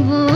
वो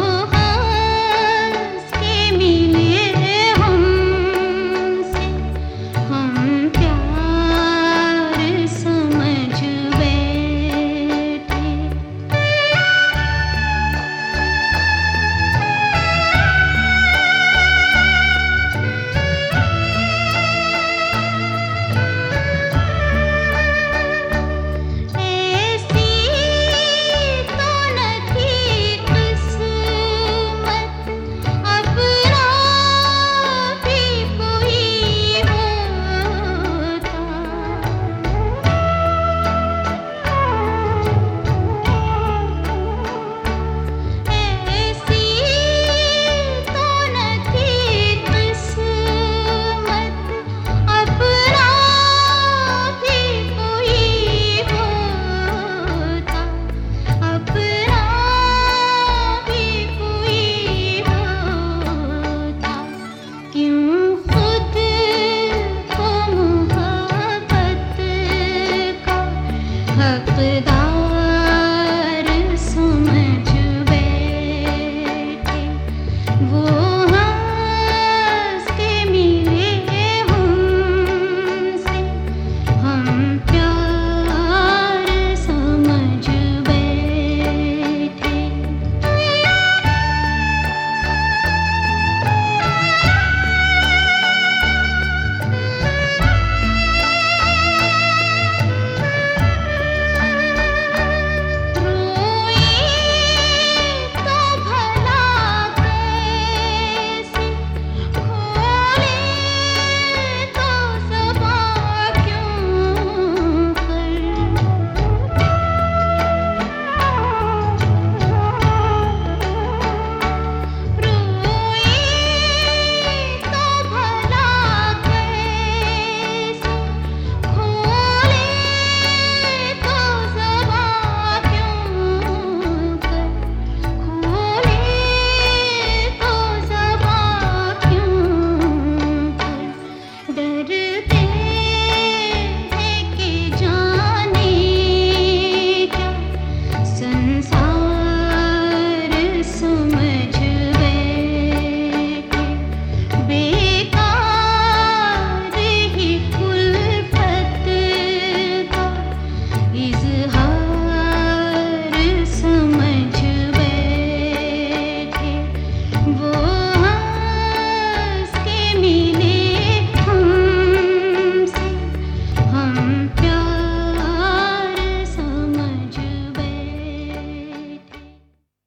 hakkı down.